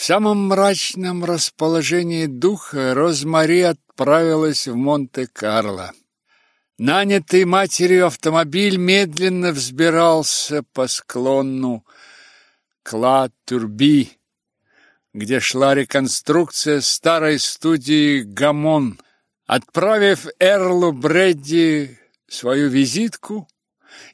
В самом мрачном расположении духа Розмари отправилась в Монте-Карло. Нанятый матерью автомобиль медленно взбирался по склону Кла-Турби, где шла реконструкция старой студии «Гамон». Отправив Эрлу Бредди свою визитку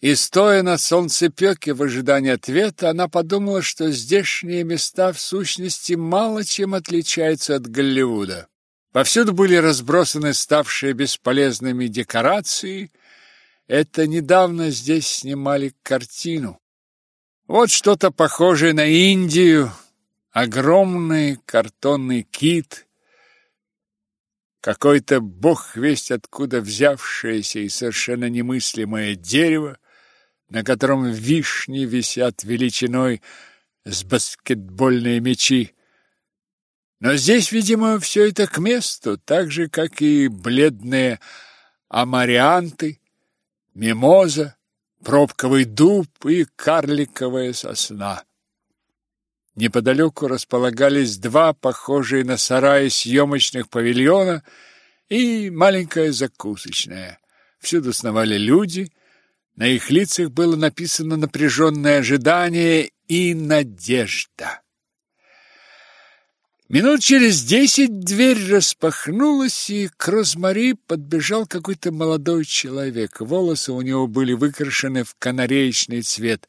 и, стоя на солнцепеке в ожидании ответа, она подумала, что здешние места в сущности мало чем отличаются от Голливуда. Повсюду были разбросаны ставшие бесполезными декорации. Это недавно здесь снимали картину. Вот что-то похожее на Индию. Огромный картонный кит. Какой-то бог весть откуда взявшееся и совершенно немыслимое дерево, на котором вишни висят величиной с баскетбольные мячи. Но здесь, видимо, все это к месту, так же, как и бледные амарианты, мимоза, пробковый дуб и карликовая сосна. Неподалеку располагались два похожие на сараи съемочных павильона и маленькая закусочная. Всюду сновали люди, на их лицах было написано напряженное ожидание и надежда. Минут через десять дверь распахнулась, и к Розмари подбежал какой-то молодой человек. Волосы у него были выкрашены в канареечный цвет.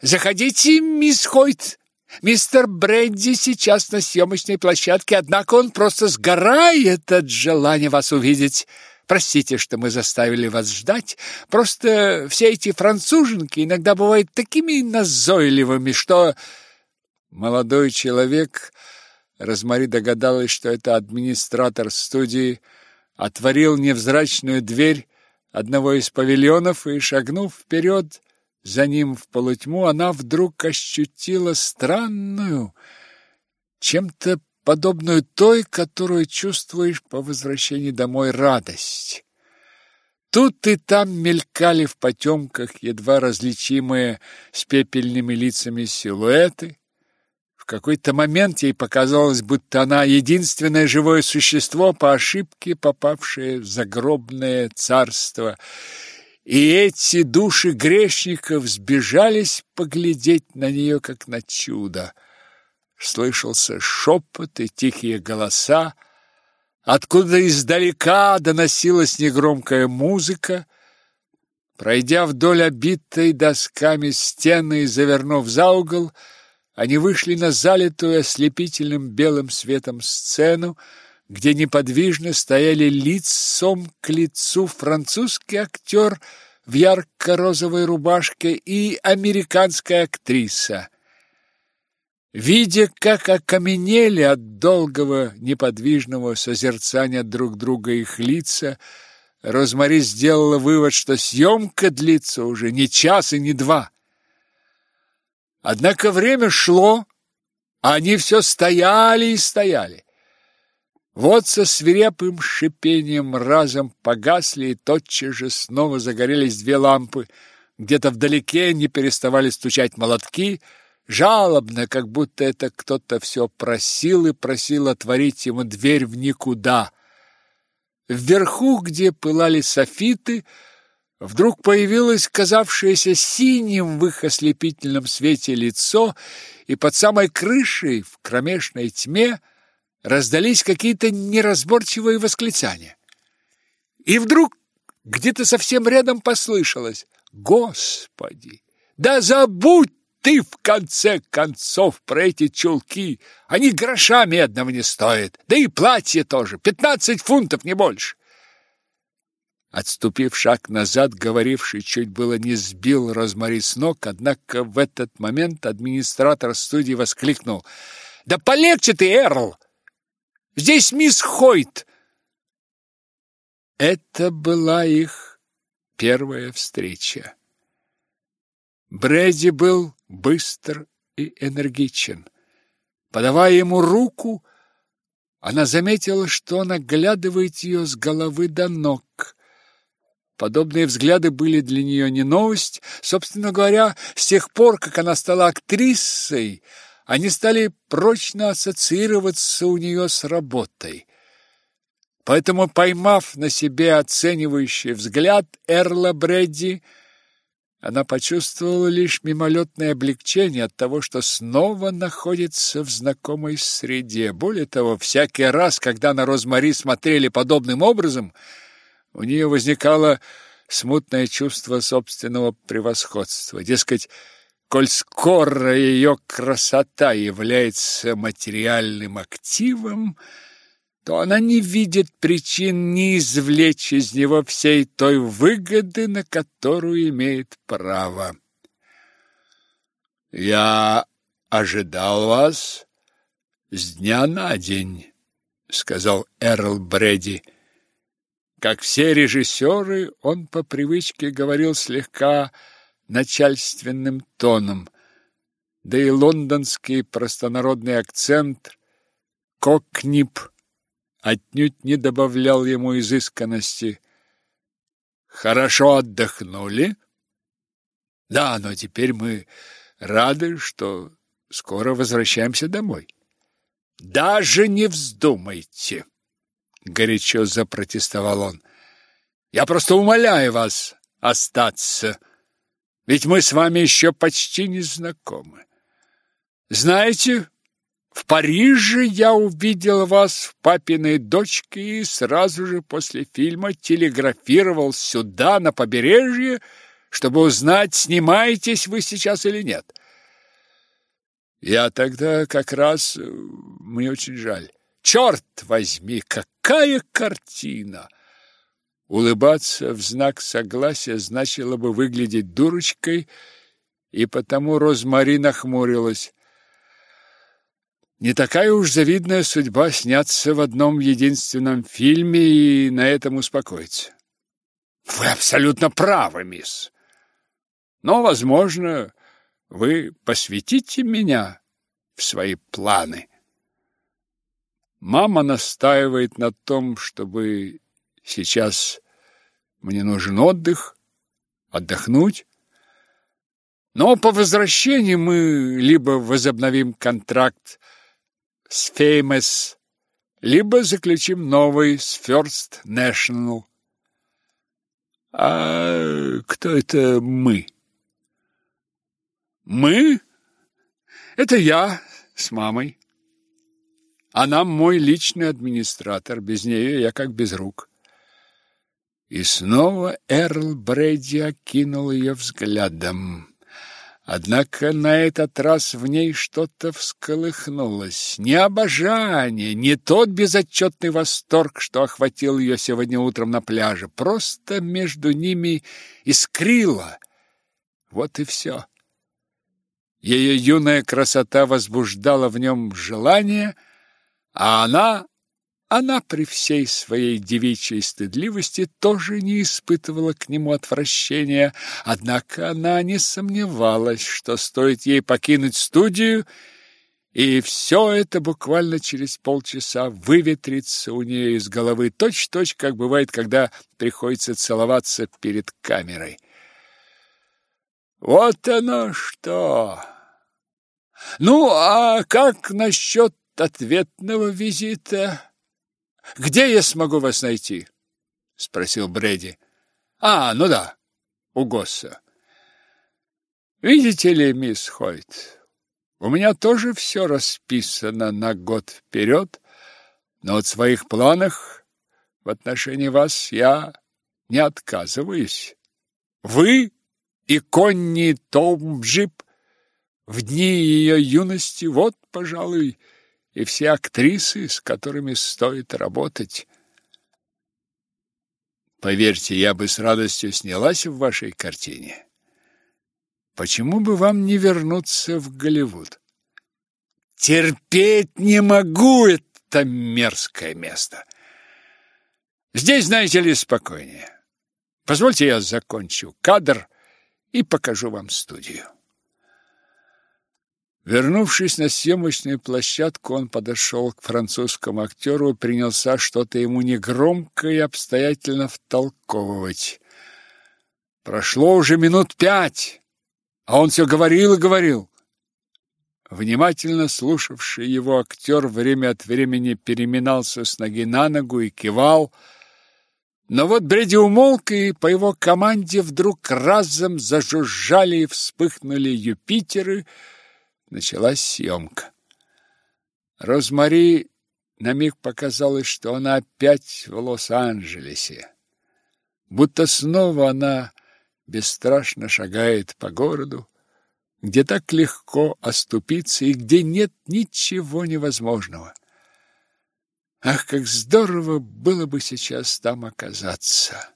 «Заходите, мисс Хойт! Мистер Брэдди сейчас на съемочной площадке, однако он просто сгорает от желания вас увидеть. Простите, что мы заставили вас ждать. Просто все эти француженки иногда бывают такими назойливыми, что...» Молодой человек Розмари догадалась, что это администратор студии, отворил невзрачную дверь одного из павильонов и, шагнув вперед, за ним в полутьму, она вдруг ощутила странную, чем-то подобную той, которую чувствуешь по возвращении домой радость. Тут и там мелькали в потемках едва различимые с пепельными лицами силуэты, какой-то момент ей показалось, будто она единственное живое существо по ошибке, попавшее в загробное царство. И эти души грешников сбежались поглядеть на нее, как на чудо. Слышался шепот и тихие голоса. Откуда издалека доносилась негромкая музыка. Пройдя вдоль обитой досками стены и завернув за угол, они вышли на залитую ослепительным белым светом сцену, где неподвижно стояли лицом к лицу французский актер в ярко-розовой рубашке и американская актриса. Видя, как окаменели от долгого неподвижного созерцания друг друга их лица, Розмари сделала вывод, что съемка длится уже не час и не два. Однако время шло, а они все стояли и стояли. Вот со свирепым шипением разом погасли, и тотчас же снова загорелись две лампы. Где-то вдалеке не переставали стучать молотки, жалобно, как будто это кто-то все просил и просил отворить ему дверь в никуда. Вверху, где пылали софиты, Вдруг появилось казавшееся синим в их ослепительном свете лицо, и под самой крышей в кромешной тьме раздались какие-то неразборчивые восклицания. И вдруг где-то совсем рядом послышалось «Господи! Да забудь ты в конце концов про эти чулки! Они гроша медного не стоят, да и платье тоже, пятнадцать фунтов, не больше!» Отступив шаг назад, говоривший чуть было не сбил Розмари с ног, однако в этот момент администратор студии воскликнул. «Да полегче ты, Эрл! Здесь мисс Хойт!» Это была их первая встреча. Брэди был быстр и энергичен. Подавая ему руку, она заметила, что он оглядывает ее с головы до ног. Подобные взгляды были для нее не новость. Собственно говоря, с тех пор, как она стала актрисой, они стали прочно ассоциироваться у нее с работой. Поэтому, поймав на себе оценивающий взгляд Эрла Бредди, она почувствовала лишь мимолетное облегчение от того, что снова находится в знакомой среде. Более того, всякий раз, когда на Розмари смотрели подобным образом, у нее возникало смутное чувство собственного превосходства. Дескать, коль скоро ее красота является материальным активом, то она не видит причин не извлечь из него всей той выгоды, на которую имеет право. «Я ожидал вас с дня на день», — сказал Эрл Бредди. Как все режиссеры, он по привычке говорил слегка начальственным тоном, да и лондонский простонародный акцент «кокнип» отнюдь не добавлял ему изысканности. «Хорошо отдохнули?» «Да, но теперь мы рады, что скоро возвращаемся домой». «Даже не вздумайте!» горячо запротестовал он. Я просто умоляю вас остаться, ведь мы с вами еще почти не знакомы. Знаете, в Париже я увидел вас в папиной дочке и сразу же после фильма телеграфировал сюда, на побережье, чтобы узнать, снимаетесь вы сейчас или нет. Я тогда как раз... Мне очень жаль. Черт возьми, какая картина! Улыбаться в знак согласия значило бы выглядеть дурочкой, и потому Розмари нахмурилась. Не такая уж завидная судьба сняться в одном единственном фильме и на этом успокоиться. Вы абсолютно правы, мисс. Но, возможно, вы посвятите меня в свои планы. Мама настаивает на том, чтобы сейчас мне нужен отдых, отдохнуть. Но по возвращении мы либо возобновим контракт с Famous, либо заключим новый с First National. А кто это мы? Мы? Это я с мамой. Она мой личный администратор, без нее я как без рук. И снова Эрл Брэди окинул ее взглядом. Однако на этот раз в ней что-то всколыхнулось. Не обожание, не тот безотчетный восторг, что охватил ее сегодня утром на пляже. Просто между ними искрило. Вот и все. Ее юная красота возбуждала в нем желание — а она, она при всей своей девичьей стыдливости тоже не испытывала к нему отвращения, однако она не сомневалась, что стоит ей покинуть студию, и все это буквально через полчаса выветрится у нее из головы, точь-точь, как бывает, когда приходится целоваться перед камерой. Вот оно что! Ну, а как насчет ответного визита. Где я смогу вас найти? спросил Брэди. А, ну да, у Госса. Видите ли, мисс Хойт, у меня тоже все расписано на год вперед, но от своих планах в отношении вас я не отказываюсь. Вы и Конни Томджип в дни ее юности, вот, пожалуй, и все актрисы, с которыми стоит работать. Поверьте, я бы с радостью снялась в вашей картине. Почему бы вам не вернуться в Голливуд? Терпеть не могу это мерзкое место. Здесь, знаете ли, спокойнее. Позвольте я закончу кадр и покажу вам студию. Вернувшись на съемочную площадку, он подошел к французскому актеру и принялся что-то ему негромко и обстоятельно втолковывать. Прошло уже минут пять, а он все говорил и говорил. Внимательно слушавший его актер время от времени переминался с ноги на ногу и кивал. Но вот Бреди умолк, и по его команде вдруг разом зажужжали и вспыхнули Юпитеры. Началась съемка. Розмари на миг показалось, что она опять в Лос-Анджелесе. Будто снова она бесстрашно шагает по городу, где так легко оступиться и где нет ничего невозможного. Ах, как здорово было бы сейчас там оказаться!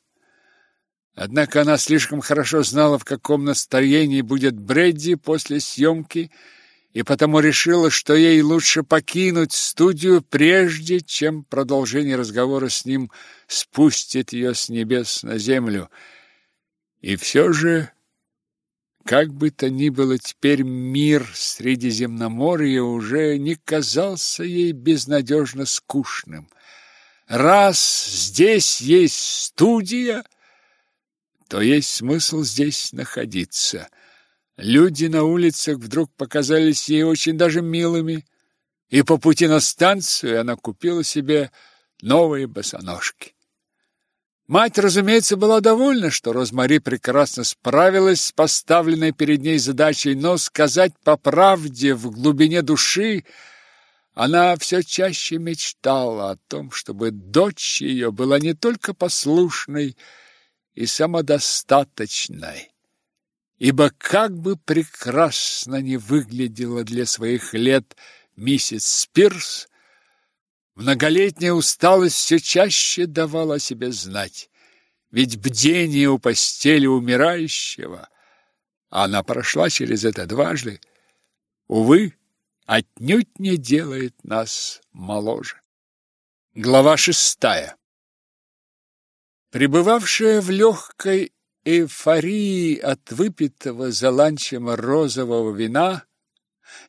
Однако она слишком хорошо знала, в каком настроении будет Бредди после съемки, и потому решила, что ей лучше покинуть студию, прежде чем продолжение разговора с ним спустит ее с небес на землю. И все же как бы то ни было, теперь мир Средиземноморья уже не казался ей безнадежно скучным. Раз здесь есть студия, то есть смысл здесь находиться. Люди на улицах вдруг показались ей очень даже милыми, и по пути на станцию она купила себе новые босоножки. Мать, разумеется, была довольна, что Розмари прекрасно справилась с поставленной перед ней задачей, но сказать по правде в глубине души она все чаще мечтала о том, чтобы дочь ее была не только послушной и самодостаточной, ибо как бы прекрасно не выглядела для своих лет миссис Спирс, Многолетняя усталость все чаще давала о себе знать. Ведь бдение у постели умирающего, а она прошла через это дважды, увы, отнюдь не делает нас моложе. Глава шестая Пребывавшая в легкой эйфории от выпитого за ланчем розового вина,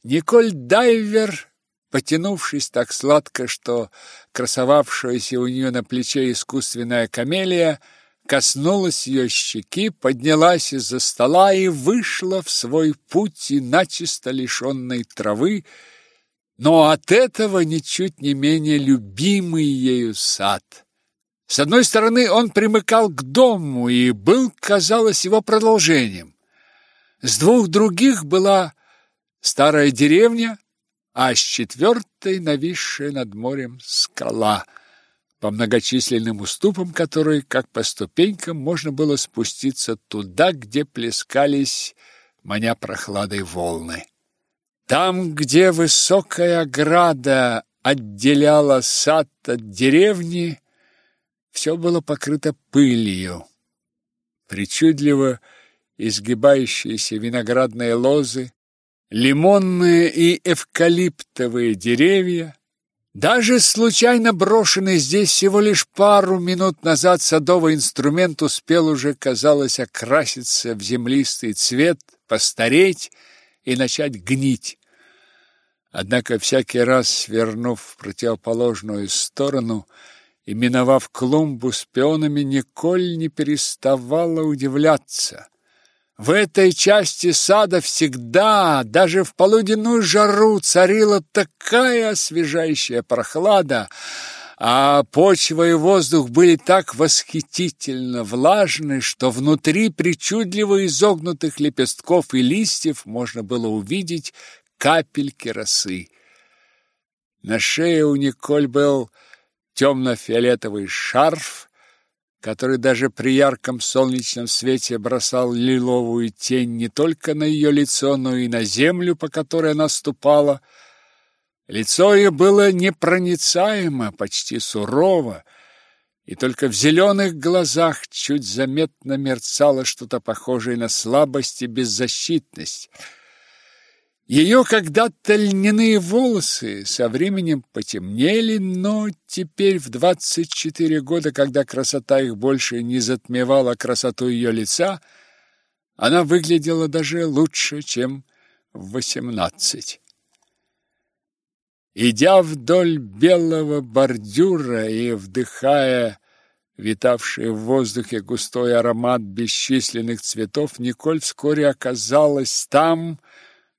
Николь Дайвер Потянувшись так сладко, что красовавшаяся у нее на плече искусственная камелия коснулась ее щеки, поднялась из-за стола и вышла в свой путь, и начисто лишенной травы, но от этого ничуть не менее любимый ею сад. С одной стороны, он примыкал к дому и был, казалось, его продолжением. С двух других была старая деревня, а с четвертой нависшая над морем скала, по многочисленным уступам которой, как по ступенькам, можно было спуститься туда, где плескались, маня прохладой волны. Там, где высокая ограда отделяла сад от деревни, все было покрыто пылью. Причудливо изгибающиеся виноградные лозы, лимонные и эвкалиптовые деревья, даже случайно брошенный здесь всего лишь пару минут назад садовый инструмент успел уже, казалось, окраситься в землистый цвет, постареть и начать гнить. Однако всякий раз, свернув в противоположную сторону и миновав клумбу с пионами, Николь не переставала удивляться. В этой части сада всегда, даже в полуденную жару, царила такая освежающая прохлада, а почва и воздух были так восхитительно влажны, что внутри причудливо изогнутых лепестков и листьев можно было увидеть капельки росы. На шее у Николь был темно-фиолетовый шарф, который даже при ярком солнечном свете бросал лиловую тень не только на ее лицо, но и на землю, по которой она ступала. Лицо ее было непроницаемо, почти сурово, и только в зеленых глазах чуть заметно мерцало что-то похожее на слабость и беззащитность — ее когда-то льняные волосы со временем потемнели, но теперь в двадцать четыре года, когда красота их больше не затмевала красоту ее лица, она выглядела даже лучше, чем в восемнадцать. Идя вдоль белого бордюра и вдыхая витавший в воздухе густой аромат бесчисленных цветов, Николь вскоре оказалась там,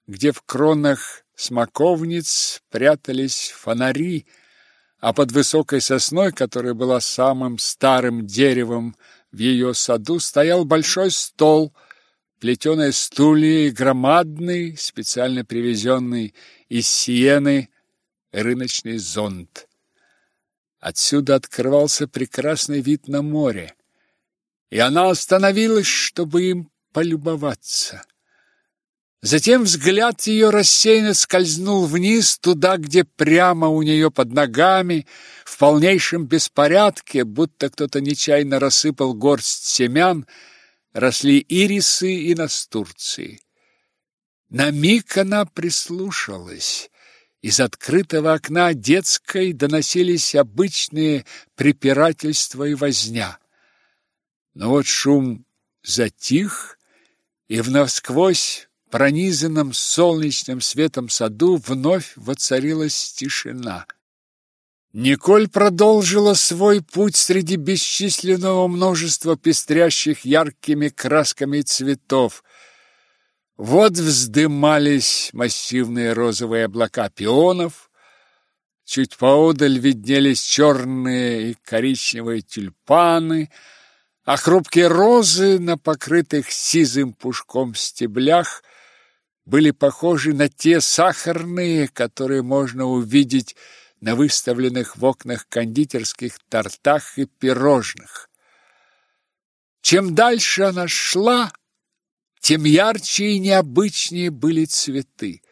где в кронах смоковниц прятались фонари, а под высокой сосной, которая была самым старым деревом в ее саду, стоял большой стол, плетеные стулья и громадный, специально привезенный из Сиены, рыночный зонт. Отсюда открывался прекрасный вид на море, и она остановилась, чтобы им полюбоваться. Затем взгляд ее рассеянно скользнул вниз, туда, где прямо у нее под ногами, в полнейшем беспорядке, будто кто-то нечаянно рассыпал горсть семян, росли ирисы и настурции. На миг она прислушалась. Из открытого окна детской доносились обычные препирательства и возня. Но вот шум затих, и в насквозь пронизанном солнечным светом саду вновь воцарилась тишина. Николь продолжила свой путь среди бесчисленного множества пестрящих яркими красками цветов. Вот вздымались массивные розовые облака пионов, чуть поодаль виднелись черные и коричневые тюльпаны, а хрупкие розы на покрытых сизым пушком стеблях были похожи на те сахарные, которые можно увидеть на выставленных в окнах кондитерских тортах и пирожных. Чем дальше она шла, тем ярче и необычнее были цветы.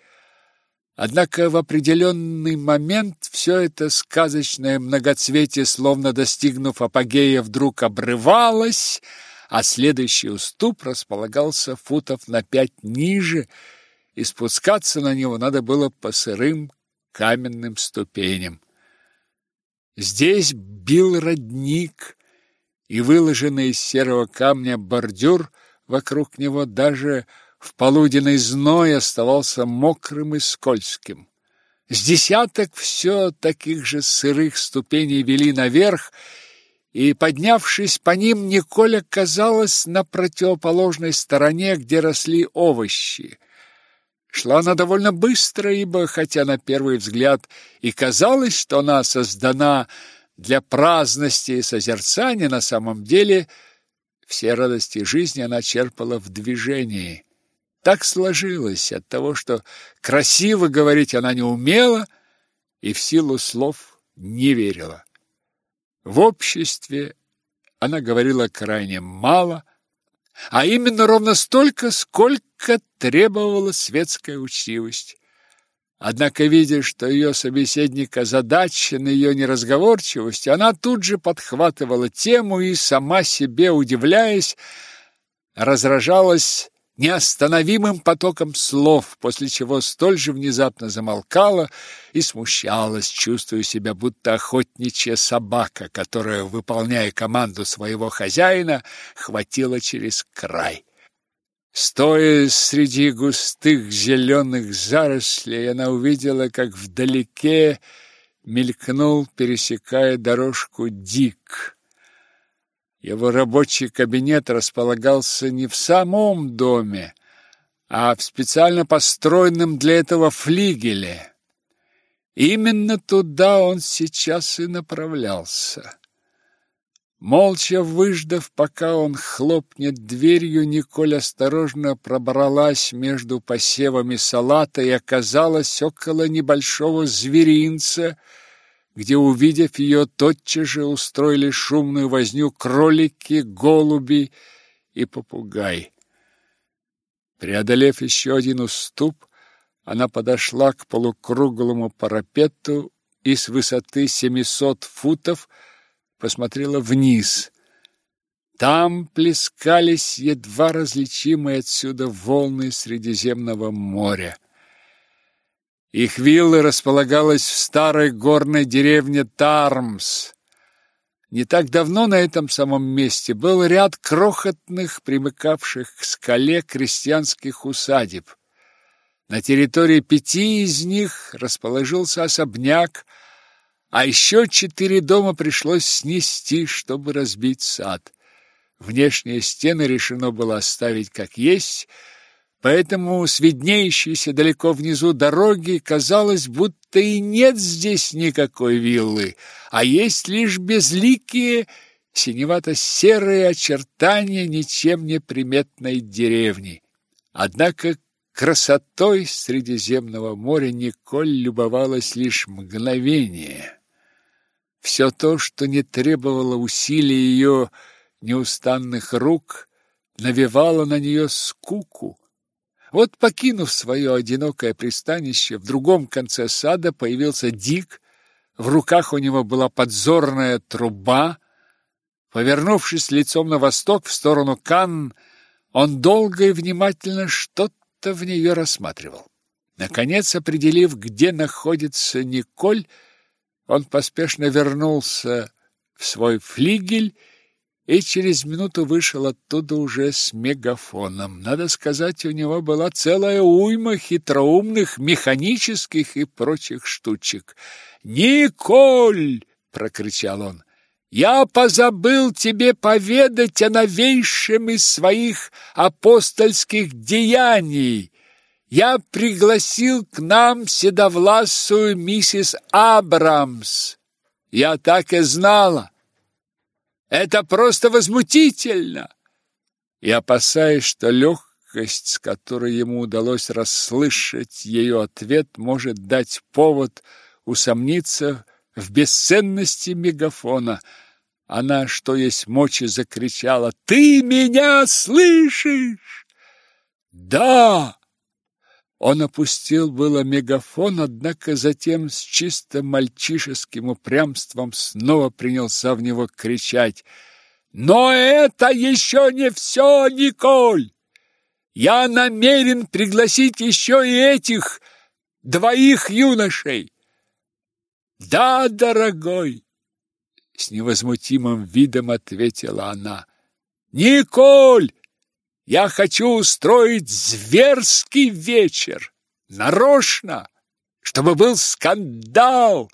Однако в определенный момент все это сказочное многоцветие, словно достигнув апогея, вдруг обрывалось, а следующий уступ располагался футов на пять ниже – и спускаться на него надо было по сырым каменным ступеням. Здесь бил родник, и выложенный из серого камня бордюр вокруг него даже в полуденный зной оставался мокрым и скользким. С десяток все таких же сырых ступеней вели наверх, и, поднявшись по ним, Николь оказалась на противоположной стороне, где росли овощи — Шла она довольно быстро, ибо, хотя на первый взгляд и казалось, что она создана для праздности и созерцания, на самом деле все радости жизни она черпала в движении. Так сложилось от того, что красиво говорить она не умела и в силу слов не верила. В обществе она говорила крайне мало, а именно ровно столько, сколько требовала светская учтивость. Однако, видя, что ее собеседник озадачен ее неразговорчивостью, она тут же подхватывала тему и, сама себе удивляясь, разражалась неостановимым потоком слов, после чего столь же внезапно замолкала и смущалась, чувствуя себя будто охотничья собака, которая, выполняя команду своего хозяина, хватила через край. Стоя среди густых зеленых зарослей, она увидела, как вдалеке мелькнул, пересекая дорожку, Дик. Его рабочий кабинет располагался не в самом доме, а в специально построенном для этого флигеле. Именно туда он сейчас и направлялся. Молча выждав, пока он хлопнет дверью, Николь осторожно пробралась между посевами салата и оказалась около небольшого зверинца, где, увидев ее, тотчас же устроили шумную возню кролики, голуби и попугай. Преодолев еще один уступ, она подошла к полукруглому парапету и с высоты семисот футов посмотрела вниз. Там плескались едва различимые отсюда волны Средиземного моря. Их вилла располагалась в старой горной деревне Тармс. Не так давно на этом самом месте был ряд крохотных, примыкавших к скале крестьянских усадеб. На территории пяти из них расположился особняк, а еще четыре дома пришлось снести, чтобы разбить сад. Внешние стены решено было оставить как есть – Поэтому с виднеющейся далеко внизу дороги казалось, будто и нет здесь никакой виллы, а есть лишь безликие синевато-серые очертания ничем не приметной деревни. Однако красотой Средиземного моря Николь любовалась лишь мгновение. Все то, что не требовало усилий ее неустанных рук, навевало на нее скуку. Вот, покинув свое одинокое пристанище, в другом конце сада появился Дик, в руках у него была подзорная труба. Повернувшись лицом на восток, в сторону Канн, он долго и внимательно что-то в нее рассматривал. Наконец, определив, где находится Николь, он поспешно вернулся в свой флигель и через минуту вышел оттуда уже с мегафоном. Надо сказать, у него была целая уйма хитроумных механических и прочих штучек. «Николь!» — прокричал он. «Я позабыл тебе поведать о новейшем из своих апостольских деяний. Я пригласил к нам седовласую миссис Абрамс. Я так и знала. Это просто возмутительно!» И, опасаясь, что легкость, с которой ему удалось расслышать ее ответ, может дать повод усомниться в бесценности мегафона, она, что есть мочи, закричала «Ты меня слышишь?» «Да!» Он опустил было мегафон, однако затем с чисто мальчишеским упрямством снова принялся в него кричать. «Но это еще не все, Николь! Я намерен пригласить еще и этих двоих юношей!» «Да, дорогой!» — с невозмутимым видом ответила она. «Николь!» Я хочу устроить зверский вечер, нарочно, чтобы был скандал,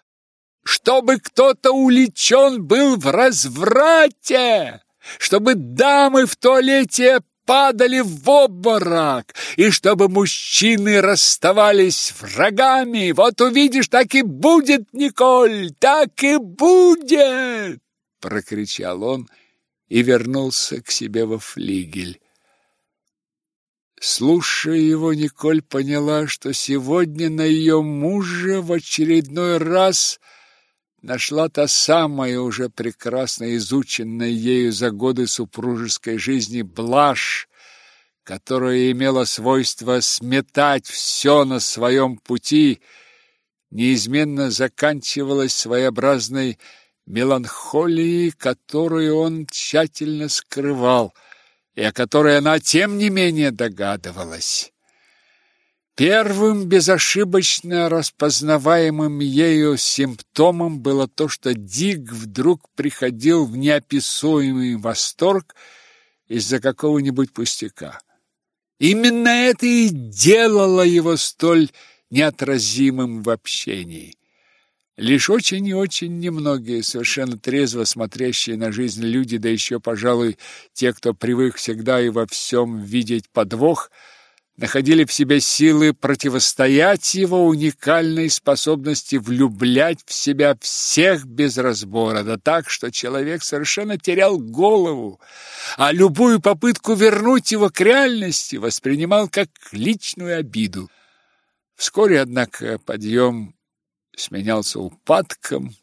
чтобы кто-то уличен был в разврате, чтобы дамы в туалете падали в обморок, и чтобы мужчины расставались врагами. Вот увидишь, так и будет, Николь, так и будет!» Прокричал он и вернулся к себе во флигель. Слушая его, Николь поняла, что сегодня на ее мужа в очередной раз нашла та самая уже прекрасно изученная ею за годы супружеской жизни блажь, которая имела свойство сметать все на своем пути, неизменно заканчивалась своеобразной меланхолией, которую он тщательно скрывал – и о которой она, тем не менее, догадывалась. Первым безошибочно распознаваемым ею симптомом было то, что Дик вдруг приходил в неописуемый восторг из-за какого-нибудь пустяка. Именно это и делало его столь неотразимым в общении. Лишь очень и очень немногие, совершенно трезво смотрящие на жизнь люди, да еще, пожалуй, те, кто привык всегда и во всем видеть подвох, находили в себе силы противостоять его уникальной способности влюблять в себя всех без разбора, да так, что человек совершенно терял голову, а любую попытку вернуть его к реальности воспринимал как личную обиду. Вскоре, однако, подъем сменялся упадком.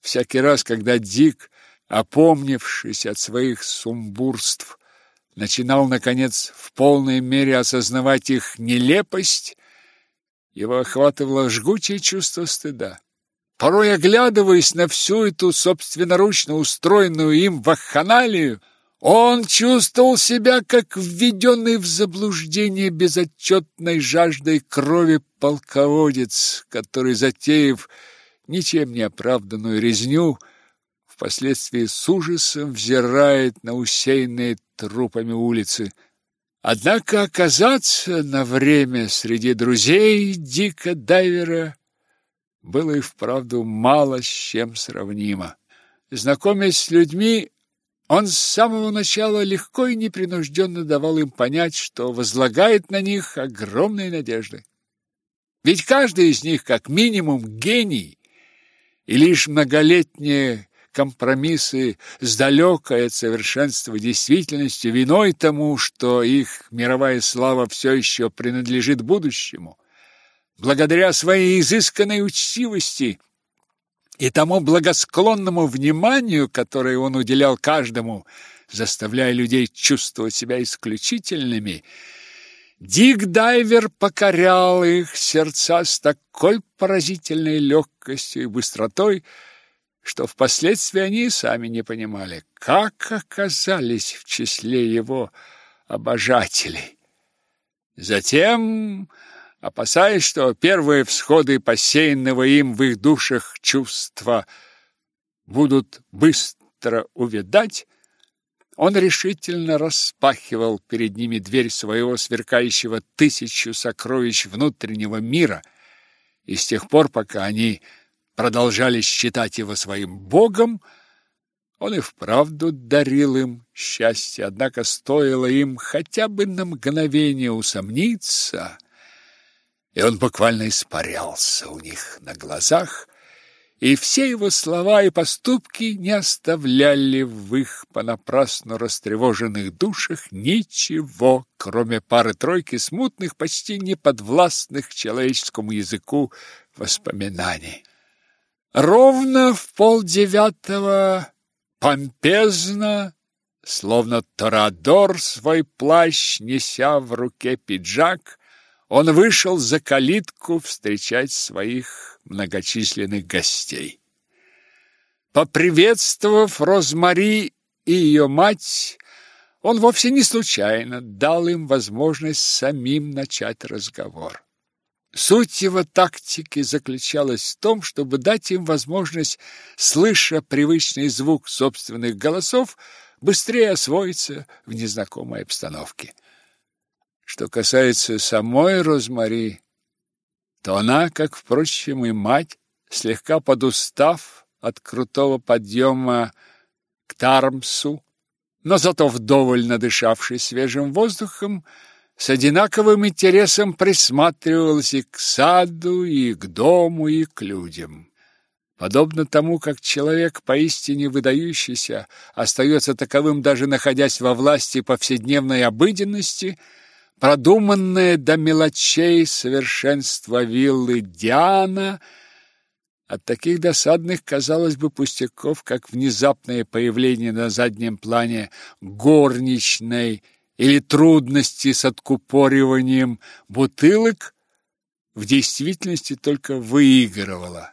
Всякий раз, когда Дик, опомнившись от своих сумбурств, начинал, наконец, в полной мере осознавать их нелепость, его охватывало жгучее чувство стыда. Порой, оглядываясь на всю эту собственноручно устроенную им вакханалию, он чувствовал себя как введенный в заблуждение безотчетной жаждой крови полководец, который, затеяв ничем не оправданную резню, впоследствии с ужасом взирает на усеянные трупами улицы. Однако оказаться на время среди друзей Дика Дайвера было и вправду мало с чем сравнимо. Знакомясь с людьми, Он с самого начала легко и непринужденно давал им понять, что возлагает на них огромные надежды. Ведь каждый из них, как минимум, гений, и лишь многолетние компромиссы с далекой от совершенства действительностью виной тому, что их мировая слава все еще принадлежит будущему. Благодаря своей изысканной учтивости и тому благосклонному вниманию, которое он уделял каждому, заставляя людей чувствовать себя исключительными, Дик Дайвер покорял их сердца с такой поразительной легкостью и быстротой, что впоследствии они сами не понимали, как оказались в числе его обожателей. Затем, опасаясь, что первые всходы посеянного им в их душах чувства будут быстро увядать, он решительно распахивал перед ними дверь своего сверкающего тысячу сокровищ внутреннего мира, и с тех пор, пока они продолжали считать его своим богом, он и вправду дарил им счастье, однако стоило им хотя бы на мгновение усомниться, и он буквально испарялся у них на глазах, и все его слова и поступки не оставляли в их понапрасну растревоженных душах ничего, кроме пары-тройки смутных, почти неподвластных человеческому языку воспоминаний. Ровно в полдевятого помпезно, словно торадор свой плащ, неся в руке пиджак, он вышел за калитку встречать своих многочисленных гостей. Поприветствовав Розмари и ее мать, он вовсе не случайно дал им возможность самим начать разговор. Суть его тактики заключалась в том, чтобы дать им возможность, слыша привычный звук собственных голосов, быстрее освоиться в незнакомой обстановке. Что касается самой Розмари, то она, как, впрочем, и мать, слегка подустав от крутого подъема к Тармсу, но зато вдоволь надышавшись свежим воздухом, с одинаковым интересом присматривалась и к саду, и к дому, и к людям. Подобно тому, как человек поистине выдающийся остается таковым, даже находясь во власти повседневной обыденности, продуманное до мелочей совершенство виллы Диана от таких досадных, казалось бы, пустяков, как внезапное появление на заднем плане горничной или трудности с откупориванием бутылок в действительности только выигрывала.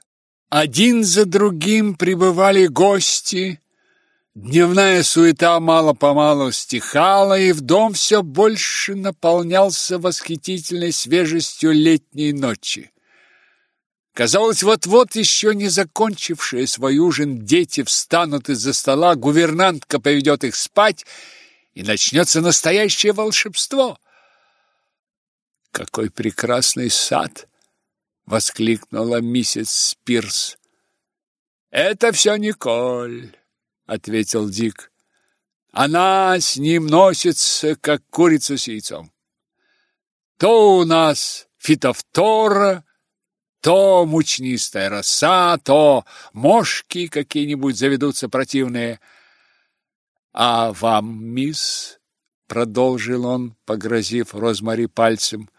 Один за другим прибывали гости, дневная суета мало-помалу стихала, и в дом все больше наполнялся восхитительной свежестью летней ночи. Казалось, вот-вот еще не закончившие свой ужин дети встанут из-за стола, гувернантка поведет их спать, и начнется настоящее волшебство. Какой прекрасный сад, воскликнула миссис Спирс. Это все Николь, ответил Дик. Она с ним носится, как курица с яйцом. То у нас фитофтора, то мучнистая роса, то мошки какие-нибудь заведутся противные – а вам, мисс, продолжил он, погрозив Розмари пальцем,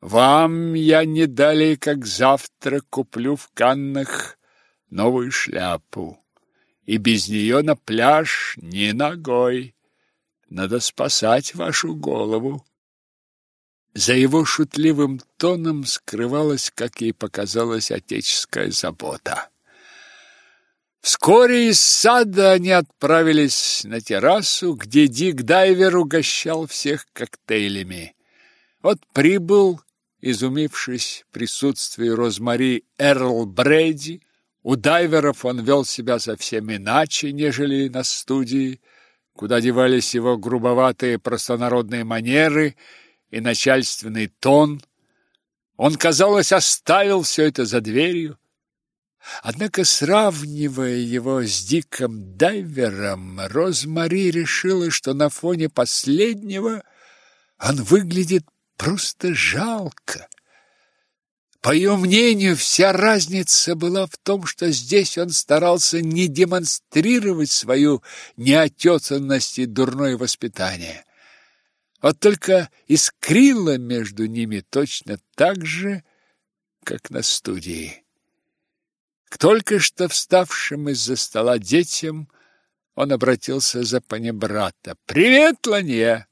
вам я не далее, как завтра куплю в Каннах новую шляпу, и без нее на пляж ни ногой. Надо спасать вашу голову. За его шутливым тоном скрывалась, как ей показалось, отеческая забота. Вскоре из сада они отправились на террасу, где Дик Дайвер угощал всех коктейлями. Вот прибыл, изумившись присутствию Розмари Эрл Брэди. У дайверов он вел себя совсем иначе, нежели на студии, куда девались его грубоватые простонародные манеры и начальственный тон. Он, казалось, оставил все это за дверью Однако, сравнивая его с Диком Дайвером, Розмари решила, что на фоне последнего он выглядит просто жалко. По ее мнению, вся разница была в том, что здесь он старался не демонстрировать свою неотесанность и дурное воспитание. Вот только искрило между ними точно так же, как на студии. К только что вставшим из-за стола детям он обратился за панибрата. «Привет, Ланье!»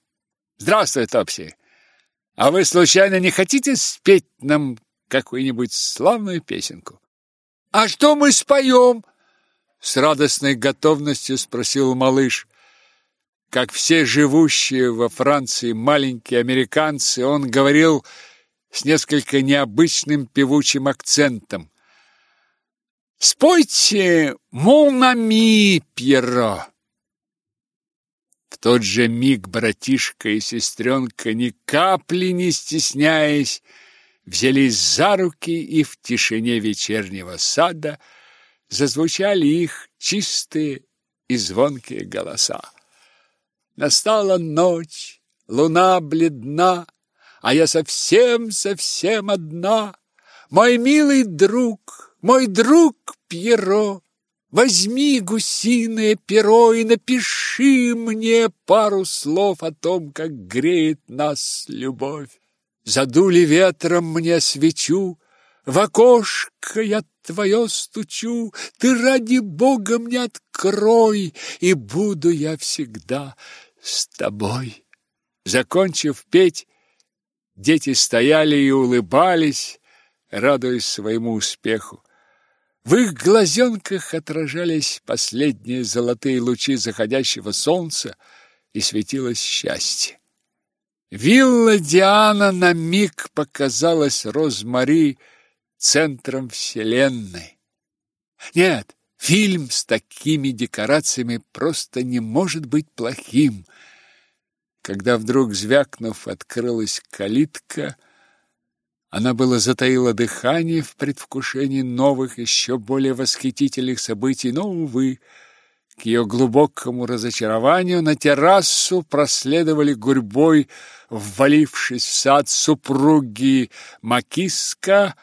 «Здравствуй, Топси! А вы, случайно, не хотите спеть нам какую-нибудь славную песенку?» «А что мы споем?» С радостной готовностью спросил малыш. Как все живущие во Франции маленькие американцы, он говорил с несколько необычным певучим акцентом. Спойте «Мон ами, Пьеро». В тот же миг братишка и сестренка, ни капли не стесняясь, взялись за руки, и в тишине вечернего сада зазвучали их чистые и звонкие голоса. Настала ночь, луна бледна, а я совсем-совсем одна. Мой милый друг, мой друг Пьеро, возьми гусиное перо и напиши мне пару слов о том, как греет нас любовь. Задули ветром мне свечу, в окошко я твое стучу, ты ради Бога мне открой, и буду я всегда с тобой. Закончив петь, дети стояли и улыбались, радуясь своему успеху. В их глазенках отражались последние золотые лучи заходящего солнца, и светилось счастье. Вилла Диана на миг показалась Розмари центром вселенной. Нет, фильм с такими декорациями просто не может быть плохим. Когда вдруг, звякнув, открылась калитка, она было затаила дыхание в предвкушении новых, еще более восхитительных событий, но, увы, к ее глубокому разочарованию на террасу проследовали гурьбой, ввалившись в сад супруги Макиска,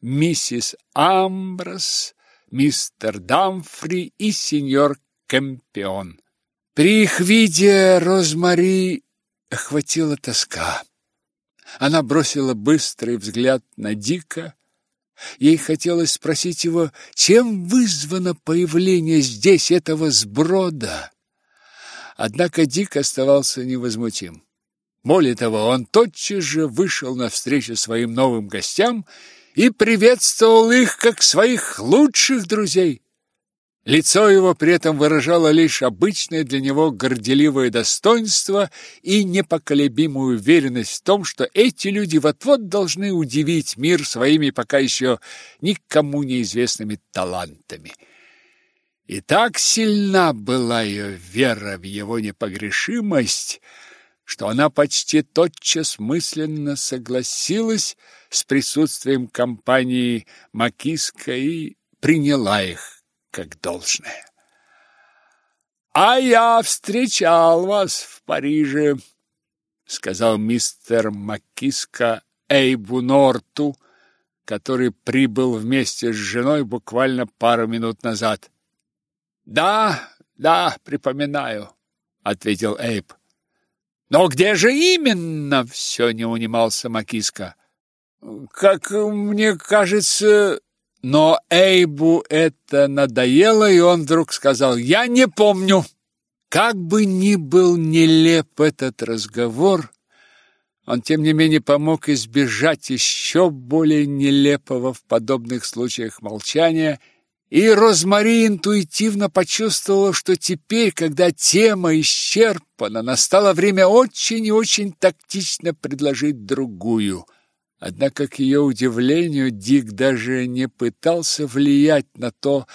миссис Амброс, мистер Дамфри и сеньор Кэмпион. При их виде Розмари охватила тоска. Она бросила быстрый взгляд на Дика. Ей хотелось спросить его, чем вызвано появление здесь этого сброда. Однако Дик оставался невозмутим. Более того, он тотчас же вышел навстречу своим новым гостям и приветствовал их как своих лучших друзей. Лицо его при этом выражало лишь обычное для него горделивое достоинство и непоколебимую уверенность в том, что эти люди вот-вот должны удивить мир своими пока еще никому неизвестными талантами. И так сильна была ее вера в его непогрешимость, что она почти тотчас мысленно согласилась с присутствием компании Макиска и приняла их как должное. «А я встречал вас в Париже», — сказал мистер Макиска Эйбу Норту, который прибыл вместе с женой буквально пару минут назад. «Да, да, припоминаю», — ответил Эйб. «Но где же именно?» — все не унимался Макиска. «Как мне кажется, но Эйбу это надоело, и он вдруг сказал «Я не помню». Как бы ни был нелеп этот разговор, он, тем не менее, помог избежать еще более нелепого в подобных случаях молчания, и Розмари интуитивно почувствовала, что теперь, когда тема исчерпана, настало время очень и очень тактично предложить другую – Однако, к ее удивлению, Дик даже не пытался влиять на то,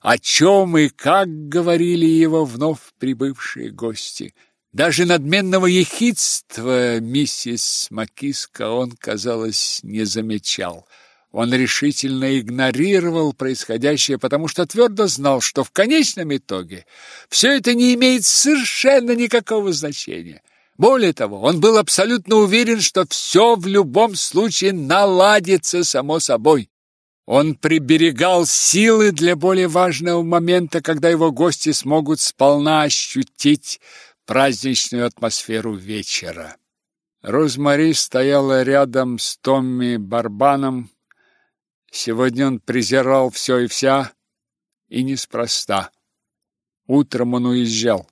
о чем и как говорили его вновь прибывшие гости. Даже надменного ехидства миссис Макиска он, казалось, не замечал. Он решительно игнорировал происходящее, потому что твердо знал, что в конечном итоге все это не имеет совершенно никакого значения. Более того, он был абсолютно уверен, что все в любом случае наладится само собой. Он приберегал силы для более важного момента, когда его гости смогут сполна ощутить праздничную атмосферу вечера. Розмари стояла рядом с Томми Барбаном. Сегодня он презирал все и вся, и неспроста. Утром он уезжал.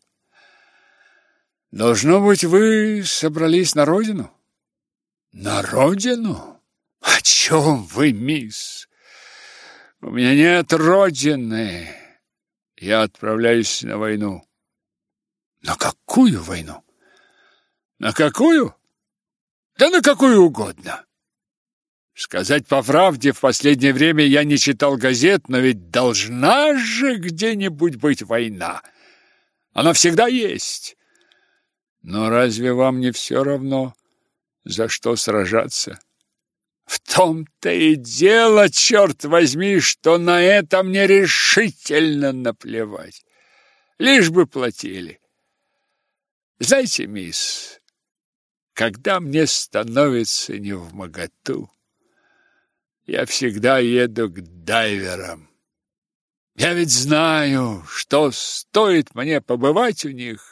«Должно быть, вы собрались на родину?» «На родину? О чем вы, мисс? У меня нет родины. Я отправляюсь на войну». «На какую войну?» «На какую?» Да на какую угодно. Сказать по правде, в последнее время я не читал газет, но ведь должна же где-нибудь быть война. Она всегда есть. Но разве вам не все равно, за что сражаться? В том-то и дело, черт возьми, что на это мне решительно наплевать. Лишь бы платили. Знаете, мисс, когда мне становится не в моготу, я всегда еду к дайверам. Я ведь знаю, что стоит мне побывать у них,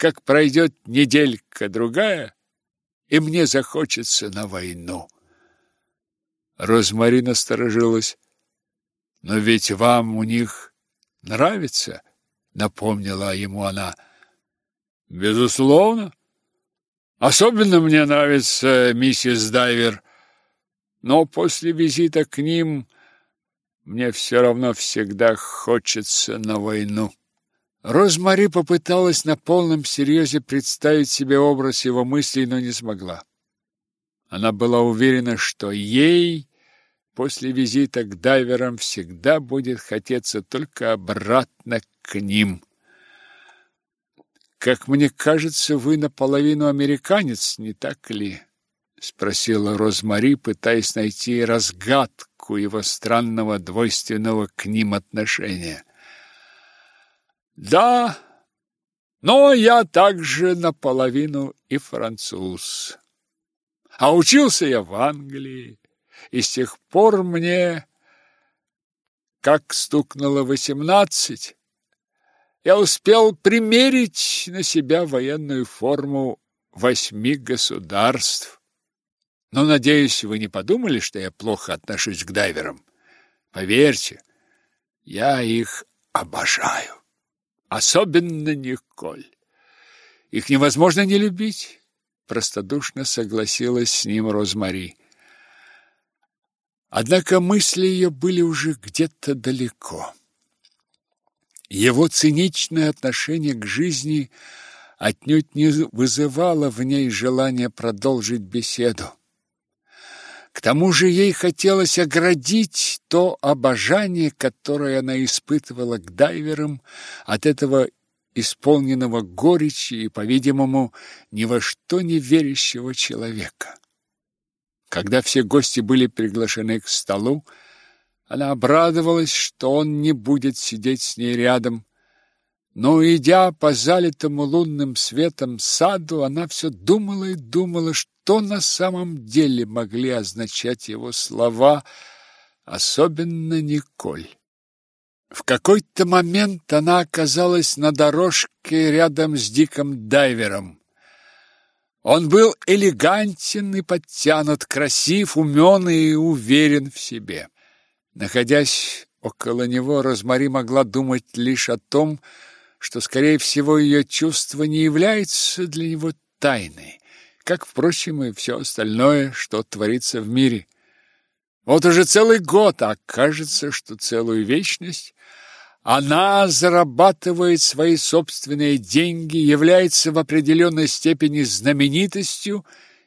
как пройдет неделька-другая, и мне захочется на войну. Розмарина сторожилась. Но ведь вам у них нравится, напомнила ему она. Безусловно. Особенно мне нравится миссис Дайвер, но после визита к ним мне все равно всегда хочется на войну. Розмари попыталась на полном серьезе представить себе образ его мыслей, но не смогла. Она была уверена, что ей после визита к дайверам всегда будет хотеться только обратно к ним. Как мне кажется, вы наполовину американец, не так ли? спросила Розмари, пытаясь найти разгадку его странного двойственного к ним отношения. Да, но я также наполовину и француз. А учился я в Англии, и с тех пор мне как стукнуло восемнадцать, я успел примерить на себя военную форму восьми государств. Но, надеюсь, вы не подумали, что я плохо отношусь к дайверам. Поверьте, я их обожаю. Особенно Николь. Их невозможно не любить. Простодушно согласилась с ним Розмари. Однако мысли ее были уже где-то далеко. Его циничное отношение к жизни отнюдь не вызывало в ней желания продолжить беседу. К тому же ей хотелось оградить то обожание, которое она испытывала к дайверам от этого исполненного горечи и, по-видимому, ни во что не верящего человека. Когда все гости были приглашены к столу, она обрадовалась, что он не будет сидеть с ней рядом. Но, идя по залитому лунным светом саду, она все думала и думала, что на самом деле могли означать его слова, особенно Николь. В какой-то момент она оказалась на дорожке рядом с Диком Дайвером. Он был элегантен и подтянут, красив, умен и уверен в себе. Находясь около него, Розмари могла думать лишь о том, что, скорее всего, ее чувство не является для него тайной, как, впрочем, и все остальное, что творится в мире. Вот уже целый год, а кажется, что целую вечность, она зарабатывает свои собственные деньги, является в определенной степени знаменитостью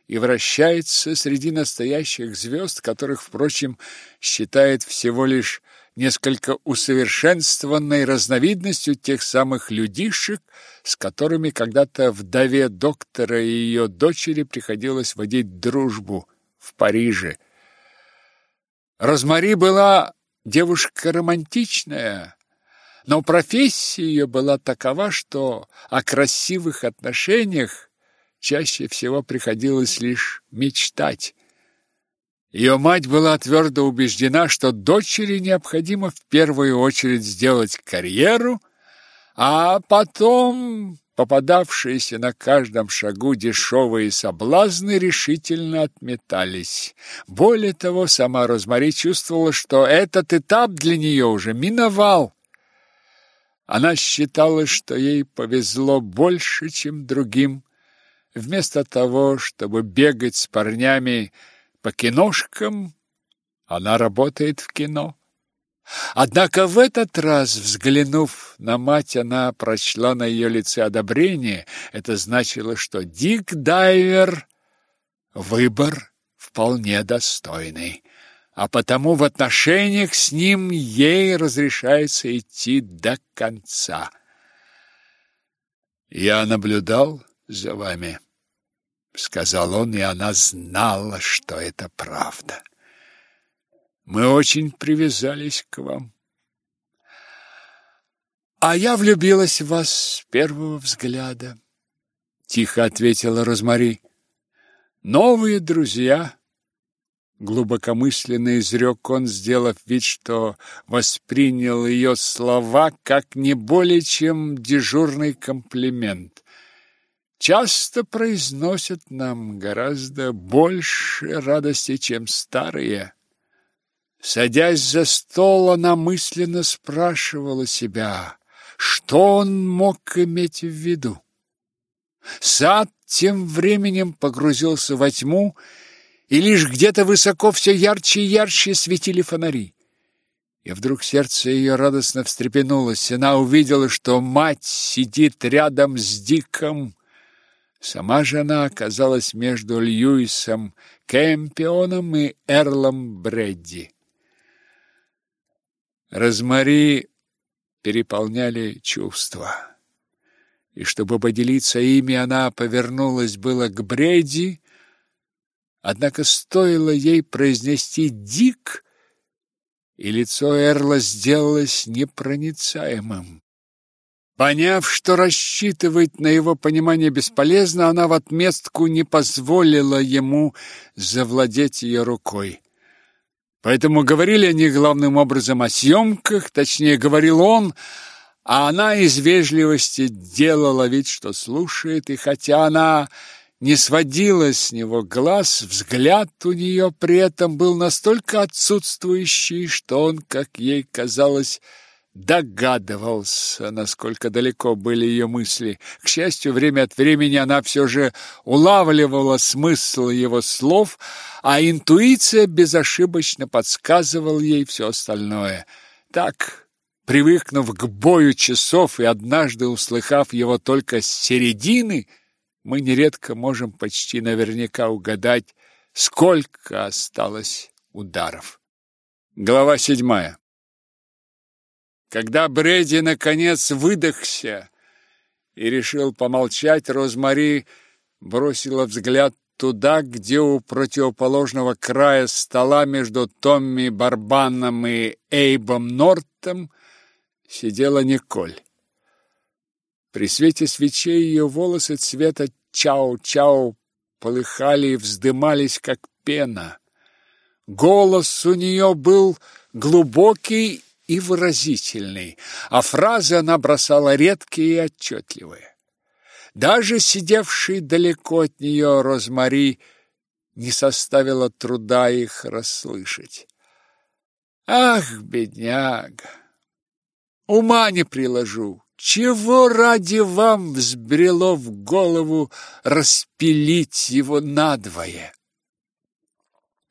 и вращается среди настоящих звезд, которых, впрочем, считает всего лишь несколько усовершенствованной разновидностью тех самых людишек, с которыми когда-то вдове доктора и ее дочери приходилось водить дружбу в Париже. Розмари была девушка романтичная, но профессия ее была такова, что о красивых отношениях чаще всего приходилось лишь мечтать. Ее мать была твердо убеждена, что дочери необходимо в первую очередь сделать карьеру, а потом попадавшиеся на каждом шагу дешевые соблазны решительно отметались. Более того, сама Розмари чувствовала, что этот этап для нее уже миновал. Она считала, что ей повезло больше, чем другим. Вместо того, чтобы бегать с парнями по киношкам, она работает в кино. Однако в этот раз, взглянув на мать, она прочла на ее лице одобрение. Это значило, что Дик Дайвер – выбор вполне достойный, а потому в отношениях с ним ей разрешается идти до конца. «Я наблюдал за вами», — сказал он, и она знала, что это правда. Мы очень привязались к вам. А я влюбилась в вас с первого взгляда, тихо ответила Розмари. Новые друзья, глубокомысленно изрек он, сделав вид, что воспринял ее слова как не более чем дежурный комплимент. Часто произносят нам гораздо больше радости, чем старые. Садясь за стол, она мысленно спрашивала себя, что он мог иметь в виду. Сад тем временем погрузился во тьму, и лишь где-то высоко все ярче и ярче светили фонари. И вдруг сердце ее радостно встрепенулось. Она увидела, что мать сидит рядом с Диком. Сама же она оказалась между Льюисом Кэмпионом и Эрлом Бредди. Розмари переполняли чувства. И чтобы поделиться ими, она повернулась было к Бредди, однако стоило ей произнести «Дик», и лицо Эрла сделалось непроницаемым. Поняв, что рассчитывать на его понимание бесполезно, она в отместку не позволила ему завладеть ее рукой. Поэтому говорили они главным образом о съемках, точнее, говорил он, а она из вежливости делала вид, что слушает, и хотя она не сводила с него глаз, взгляд у нее при этом был настолько отсутствующий, что он, как ей казалось, догадывался, насколько далеко были ее мысли. К счастью, время от времени она все же улавливала смысл его слов, а интуиция безошибочно подсказывала ей все остальное. Так, привыкнув к бою часов и однажды услыхав его только с середины, мы нередко можем почти наверняка угадать, сколько осталось ударов. Глава седьмая когда Бредди наконец выдохся и решил помолчать, Розмари бросила взгляд туда, где у противоположного края стола между Томми Барбаном и Эйбом Нортом сидела Николь. При свете свечей ее волосы цвета чау-чау полыхали и вздымались, как пена. Голос у нее был глубокий и выразительный, а фразы она бросала редкие и отчетливые. Даже сидевший далеко от нее Розмари не составило труда их расслышать. Ах, бедняга! Ума не приложу! Чего ради вам взбрело в голову распилить его надвое?